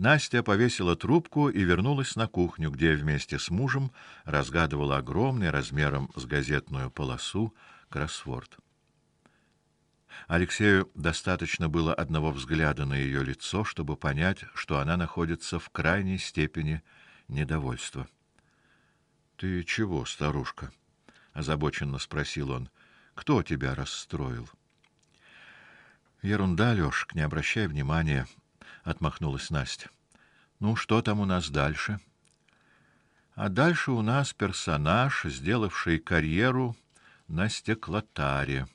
Настя повесила трубку и вернулась на кухню, где вместе с мужем разгадывала огромный размером с газетную полосу кроссворд. Алексею достаточно было одного взгляда на ее лицо, чтобы понять, что она находится в крайней степени недовольства. Ты чего, старушка? озабоченно спросил он. Кто тебя расстроил? Ерунда, Лёшка, не обращай внимания, отмахнулась Настя. Ну что там у нас дальше? А дальше у нас персонаж, сделавший карьеру на стеклотаре.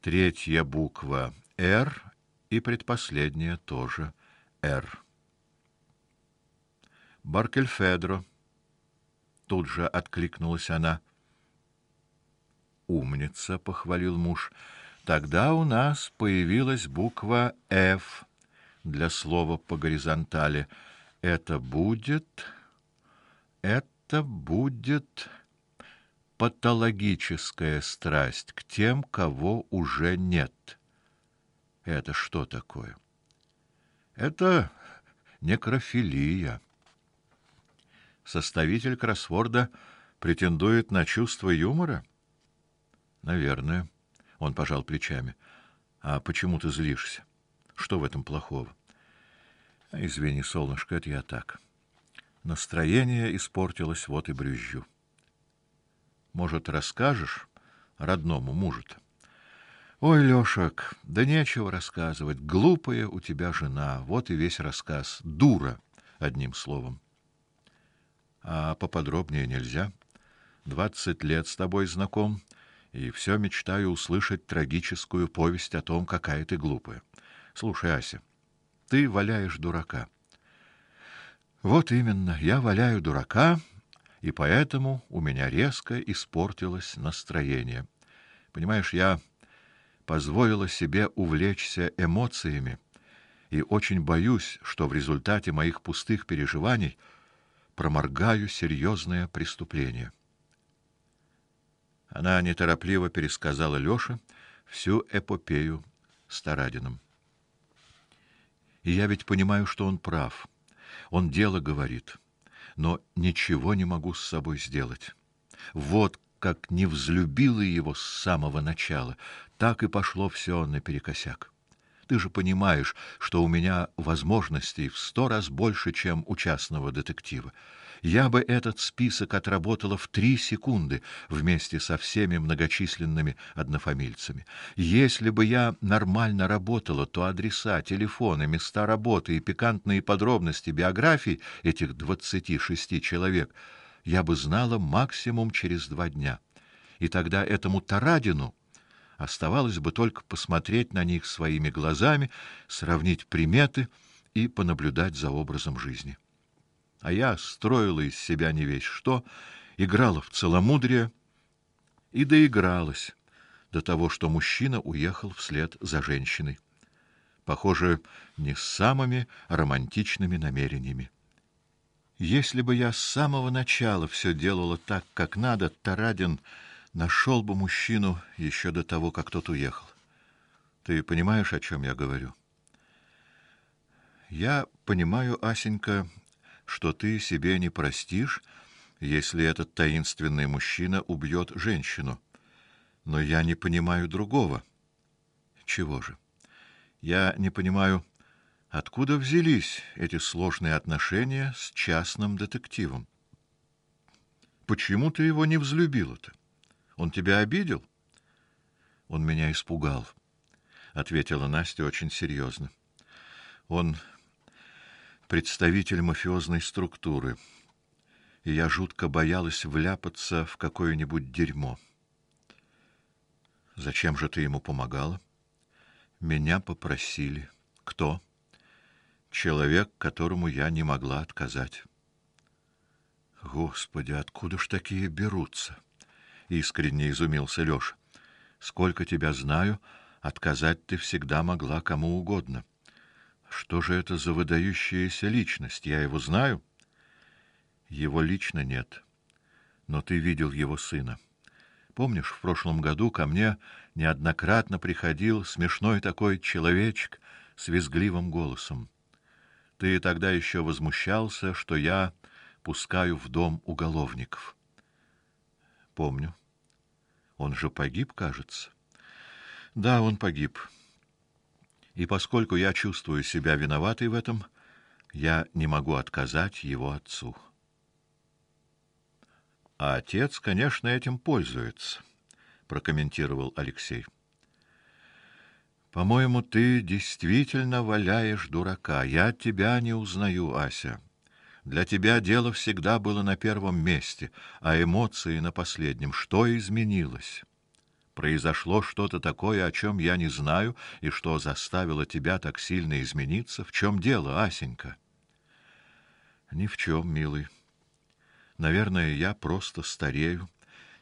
Третья буква Р и предпоследняя тоже Р. Баркельфедро. Тут же откликнулась она. Умница, похвалил муж. Тогда у нас появилась буква F для слова по горизонтали. Это будет это будет патологическая страсть к тем, кого уже нет. Это что такое? Это некрофилия. Составитель кроссворда претендует на чувство юмора? Наверное. Он пожал плечами. А почему ты злишься? Что в этом плохого? Извини, солнышко, это я так. Настроение испортилось, вот и брюзжу. Может, расскажешь родному мужу-то? Ой, Лёшек, да нечего рассказывать. Глупая у тебя жена, вот и весь рассказ. Дура, одним словом. А поподробнее нельзя. Двадцать лет с тобой знаком, и все мечтаю услышать трагическую повесть о том, какая ты глупая. Слушай, Ася, ты валяешь дурака. Вот именно, я валяю дурака, и поэтому у меня резко испортилось настроение. Понимаешь, я позволила себе увлечься эмоциями и очень боюсь, что в результате моих пустых переживаний проморгаю серьезное преступление. Она неторопливо пересказала Лёше всю эпопею с Тарадиным. Я ведь понимаю, что он прав. Он дело говорит, но ничего не могу с собой сделать. Вот как не взлюбила его с самого начала, так и пошло все наперекосяк. Ты же понимаешь, что у меня возможностей в сто раз больше, чем у частного детектива. Я бы этот список отработала в три секунды вместе со всеми многочисленными однофамильцами. Если бы я нормально работала, то адреса, телефоны, места работы и пикантные подробности биографий этих двадцати шести человек я бы знала максимум через два дня. И тогда этому Тарадину оставалось бы только посмотреть на них своими глазами, сравнить приметы и понаблюдать за образом жизни а я строила из себя не весь что, играла в целомудрие и доигралась до того, что мужчина уехал вслед за женщиной. Похоже, не с самыми романтичными намерениями. Если бы я с самого начала все делала так, как надо, Тарадин нашел бы мужчину еще до того, как тот уехал. Ты понимаешь, о чем я говорю? Я понимаю, Асенька, что ты себе не простишь, если этот таинственный мужчина убьет женщину. Но я не понимаю другого. Чего же? Я не понимаю, откуда взялись эти сложные отношения с частным детективом. Почему ты его не взлюбила-то? Он тебя обидел? Он меня испугал, ответила Настя очень серьезно. Он представитель мафиозной структуры, и я жутко боялась вляпаться в какое-нибудь дерьмо. Зачем же ты ему помогала? Меня попросили. Кто? Человек, которому я не могла отказать. Господи, откуда ж такие берутся? Искренне изумился Лёша. Сколько тебя знаю, отказать ты всегда могла кому угодно. Что же это за выдающаяся личность? Я его знаю. Его лично нет. Но ты видел его сына. Помнишь, в прошлом году ко мне неоднократно приходил смешной такой человечек с визгливым голосом. Ты тогда еще возмущался, что я пускаю в дом уголовников. Помню. Он же погиб, кажется. Да, он погиб. И поскольку я чувствую себя виноватой в этом, я не могу отказать его отцу. А отец, конечно, этим пользуется, прокомментировал Алексей. По-моему, ты действительно валяешь дурака. Я тебя не узнаю, Ася. Для тебя дело всегда было на первом месте, а эмоции на последнем. Что изменилось? Произошло что-то такое, о чем я не знаю, и что заставило тебя так сильно измениться? В чем дело, Асенька? Ни в чем, милый. Наверное, я просто старею,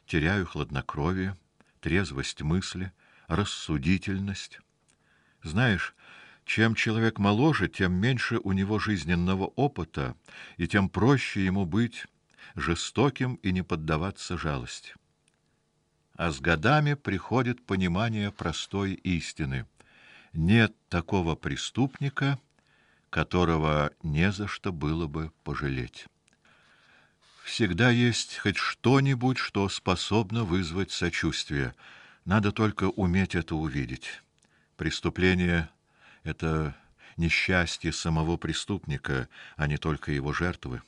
теряю хладнокровие, трезвость мысли, рассудительность. Знаешь, чем человек моложе, тем меньше у него жизненного опыта, и тем проще ему быть жестоким и не поддаваться жалости. А с годами приходит понимание простой истины: нет такого преступника, которого не за что было бы пожалеть. Всегда есть хоть что-нибудь, что способно вызвать сочувствие. Надо только уметь это увидеть. Преступление это несчастье самого преступника, а не только его жертвы.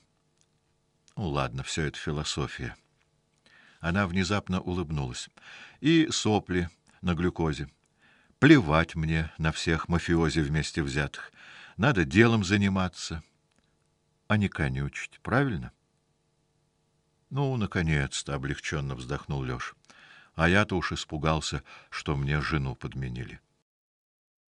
Ну ладно, все это философия. Она внезапно улыбнулась. И сопли на глюкозе. Плевать мне на всех мафиози вместе взятых. Надо делом заниматься, а не конючить, правильно? Ну, наконец-то, облегченно вздохнул Лёш. А я-то уж испугался, что мне жену подменили.